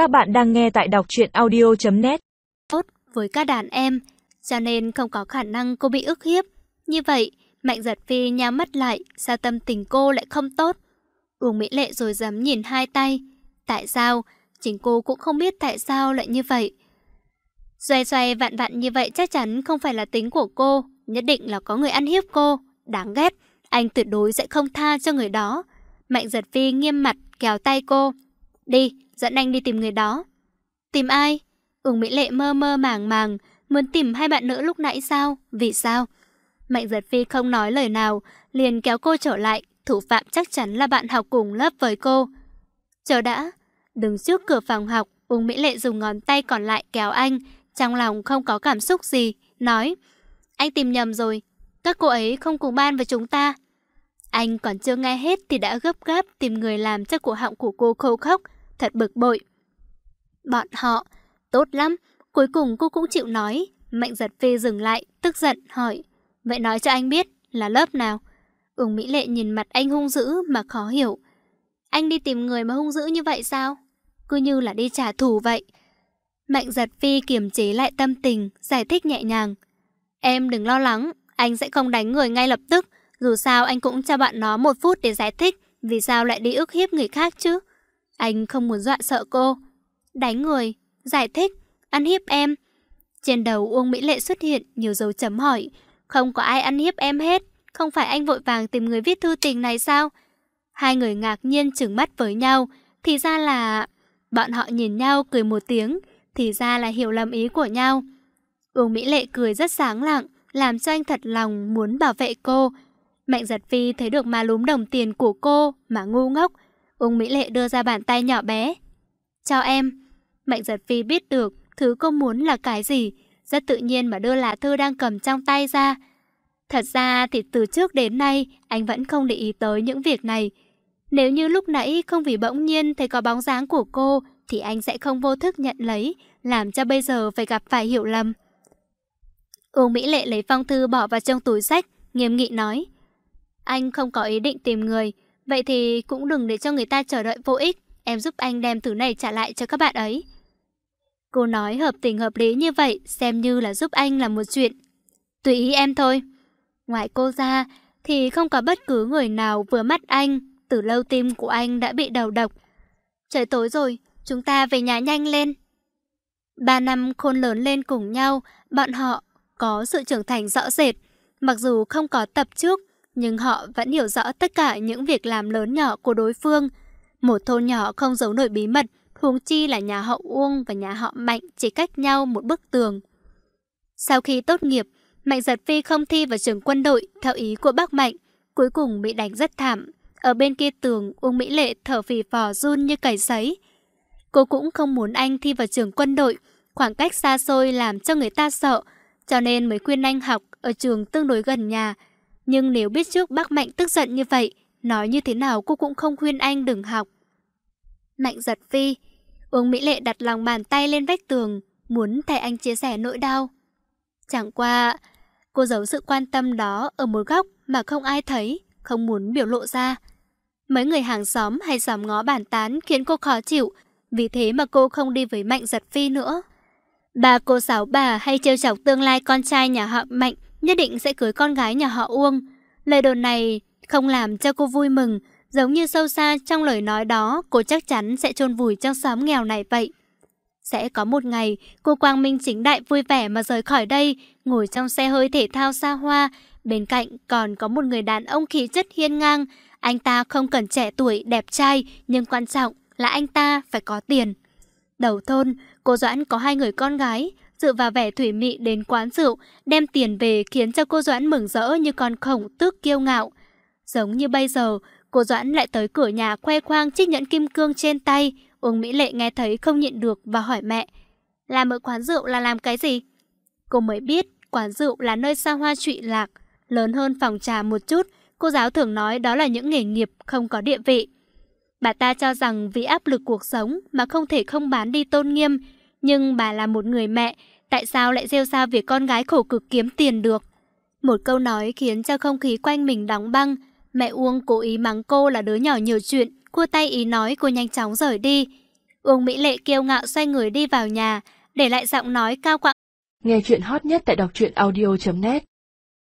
Các bạn đang nghe tại đọc truyện audio.net Tốt với các đàn em, cho nên không có khả năng cô bị ức hiếp. Như vậy, Mạnh giật phi nhắm mắt lại, sao tâm tình cô lại không tốt? Uông Mỹ Lệ rồi dám nhìn hai tay. Tại sao? Chính cô cũng không biết tại sao lại như vậy. Xoay xoay vạn vạn như vậy chắc chắn không phải là tính của cô, nhất định là có người ăn hiếp cô. Đáng ghét, anh tuyệt đối sẽ không tha cho người đó. Mạnh giật phi nghiêm mặt kéo tay cô. Đi, dẫn anh đi tìm người đó. Tìm ai? Ứng Mỹ Lệ mơ mơ màng màng, muốn tìm hai bạn nữ lúc nãy sao? Vì sao? Mạnh giật phi không nói lời nào, liền kéo cô trở lại, thủ phạm chắc chắn là bạn học cùng lớp với cô. Chờ đã, đứng trước cửa phòng học, uông Mỹ Lệ dùng ngón tay còn lại kéo anh, trong lòng không có cảm xúc gì, nói Anh tìm nhầm rồi, các cô ấy không cùng ban với chúng ta. Anh còn chưa nghe hết thì đã gấp gáp tìm người làm cho cổ họng của cô khô khốc, thật bực bội. Bọn họ, tốt lắm, cuối cùng cô cũng chịu nói. Mạnh giật phi dừng lại, tức giận, hỏi. Vậy nói cho anh biết, là lớp nào? Ứng Mỹ Lệ nhìn mặt anh hung dữ mà khó hiểu. Anh đi tìm người mà hung dữ như vậy sao? Cứ như là đi trả thù vậy. Mạnh giật phi kiềm chế lại tâm tình, giải thích nhẹ nhàng. Em đừng lo lắng, anh sẽ không đánh người ngay lập tức. Dù sao anh cũng cho bạn nó một phút để giải thích vì sao lại đi ức hiếp người khác chứ. Anh không muốn dọa sợ cô. Đánh người, giải thích, ăn hiếp em. Trên đầu Uông Mỹ Lệ xuất hiện nhiều dấu chấm hỏi. Không có ai ăn hiếp em hết. Không phải anh vội vàng tìm người viết thư tình này sao? Hai người ngạc nhiên trừng mắt với nhau. Thì ra là... Bọn họ nhìn nhau cười một tiếng. Thì ra là hiểu lầm ý của nhau. Uông Mỹ Lệ cười rất sáng lặng. Làm cho anh thật lòng muốn bảo vệ cô. Mạnh giật phi thấy được má lúm đồng tiền của cô mà ngu ngốc. Ung Mỹ Lệ đưa ra bàn tay nhỏ bé. Chào em. Mạnh giật phi biết được thứ cô muốn là cái gì. Rất tự nhiên mà đưa lá thư đang cầm trong tay ra. Thật ra thì từ trước đến nay anh vẫn không để ý tới những việc này. Nếu như lúc nãy không vì bỗng nhiên thấy có bóng dáng của cô thì anh sẽ không vô thức nhận lấy, làm cho bây giờ phải gặp phải hiểu lầm. Uông Mỹ Lệ lấy phong thư bỏ vào trong túi sách, nghiêm nghị nói. Anh không có ý định tìm người, vậy thì cũng đừng để cho người ta chờ đợi vô ích. Em giúp anh đem thứ này trả lại cho các bạn ấy. Cô nói hợp tình hợp lý như vậy, xem như là giúp anh là một chuyện. Tùy ý em thôi. Ngoài cô ra, thì không có bất cứ người nào vừa mắt anh. Từ lâu tim của anh đã bị đầu độc. Trời tối rồi, chúng ta về nhà nhanh lên. Ba năm khôn lớn lên cùng nhau, bọn họ có sự trưởng thành rõ rệt. Mặc dù không có tập trước, nhưng họ vẫn hiểu rõ tất cả những việc làm lớn nhỏ của đối phương. Một thôn nhỏ không giấu nổi bí mật, huống chi là nhà họ Uông và nhà họ Mạnh chỉ cách nhau một bức tường. Sau khi tốt nghiệp, Mạnh Giật Phi không thi vào trường quân đội theo ý của bác Mạnh, cuối cùng bị đánh rất thảm. Ở bên kia tường, Uông Mỹ Lệ thở phì phò run như cầy sấy. Cô cũng không muốn anh thi vào trường quân đội, khoảng cách xa xôi làm cho người ta sợ, cho nên mới khuyên anh học ở trường tương đối gần nhà, nhưng nếu biết trước bác Mạnh tức giận như vậy, nói như thế nào cô cũng không khuyên anh đừng học. Mạnh giật phi, Uông Mỹ Lệ đặt lòng bàn tay lên vách tường, muốn thay anh chia sẻ nỗi đau. Chẳng qua, cô giấu sự quan tâm đó ở một góc mà không ai thấy, không muốn biểu lộ ra. Mấy người hàng xóm hay xóm ngó bàn tán khiến cô khó chịu, vì thế mà cô không đi với Mạnh giật phi nữa. Bà cô sáu bà hay trêu chọc tương lai con trai nhà họ Mạnh nhất định sẽ cưới con gái nhà họ Uông. Lời đồn này không làm cho cô vui mừng, giống như sâu xa trong lời nói đó cô chắc chắn sẽ chôn vùi trong xóm nghèo này vậy. Sẽ có một ngày, cô Quang Minh chính đại vui vẻ mà rời khỏi đây, ngồi trong xe hơi thể thao xa hoa, bên cạnh còn có một người đàn ông khí chất hiên ngang. Anh ta không cần trẻ tuổi, đẹp trai, nhưng quan trọng là anh ta phải có tiền. Đầu thôn, cô Doãn có hai người con gái, dựa vào vẻ thủy mị đến quán rượu, đem tiền về khiến cho cô Doãn mừng rỡ như con khổng tước kiêu ngạo. Giống như bây giờ, cô Doãn lại tới cửa nhà khoe khoang chiếc nhẫn kim cương trên tay. Uông Mỹ Lệ nghe thấy không nhịn được và hỏi mẹ, làm ở quán rượu là làm cái gì? Cô mới biết quán rượu là nơi xa hoa trụy lạc, lớn hơn phòng trà một chút, cô giáo thường nói đó là những nghề nghiệp không có địa vị. Bà ta cho rằng vì áp lực cuộc sống mà không thể không bán đi tôn nghiêm, nhưng bà là một người mẹ, tại sao lại rêu sao việc con gái khổ cực kiếm tiền được? Một câu nói khiến cho không khí quanh mình đóng băng. Mẹ Uông cố ý mắng cô là đứa nhỏ nhiều chuyện, cua tay ý nói cô nhanh chóng rời đi. Uông Mỹ Lệ kiêu ngạo xoay người đi vào nhà, để lại giọng nói cao quặng. Nghe chuyện hot nhất tại đọc truyện audio.net